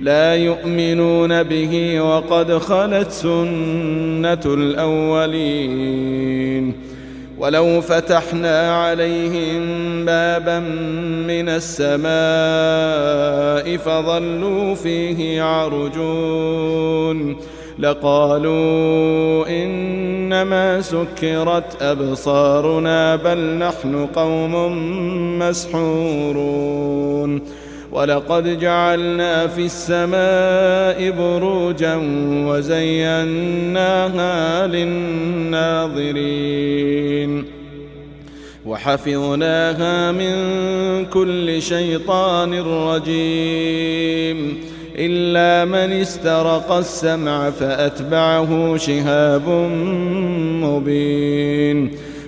لا يؤمنون به وقد خلت سنة الأولين. ولو فتحنا عليهم بابا من السماء فظلوا فيه عرجون لقالوا إنما سكرت أبصارنا بل نحن قوم مسحورون. وَلَقَدْ جَعَلْنَا فِي السَّمَاءِ بُرُوجًا وَزَيَّنَّاهَا لِلنَّاظِرِينَ. وَحَفِظْنَاهَا مِنْ كُلِّ شَيْطَانٍ رَجِيمٍ. إلا من استرق السمع فأتبعه شهاب مبين.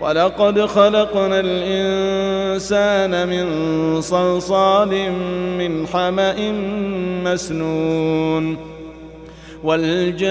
وَلَقَدْ خَلَقْنَا الْإِنسَانَ مِنْ صَلْصَالٍ مِنْ حَمَإٍ مَسْنُونٍ وَالْجَانِ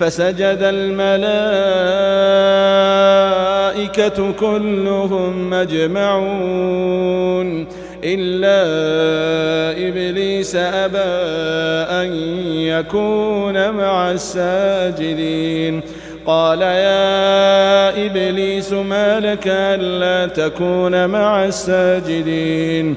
فسجد الملائكة كلهم مجمعون إلا إبليس أبى أن يكون مع الساجدين. قال يا إبليس ما لك ألا تكون مع الساجدين.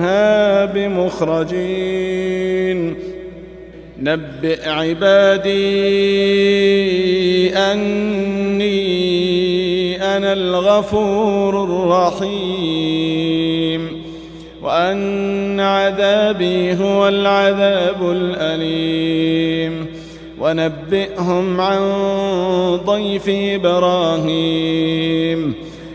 منها بمخرجين. نبئ عبادي أني أنا الغفور الرحيم. وأن عذابي هو العذاب الأليم. ونبئهم عن ضيف إبراهيم.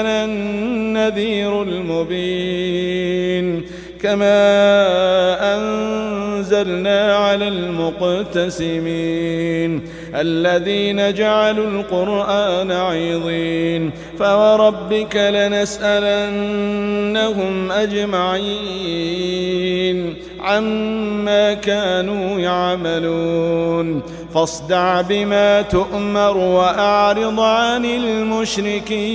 أنا النذير المبين. كما أنزلنا على المقتسمين. الذين جعلوا القرآن عيضين فوربك لنسألنهم أجمعين. عما كانوا يعملون. فاصدع بما تؤمر وأعرض عن المشركين.